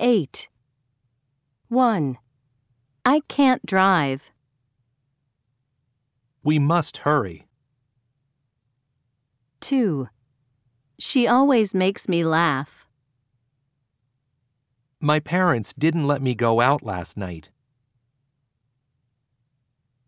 eight. 1. I can't drive. We must hurry. 2. She always makes me laugh. My parents didn't let me go out last night.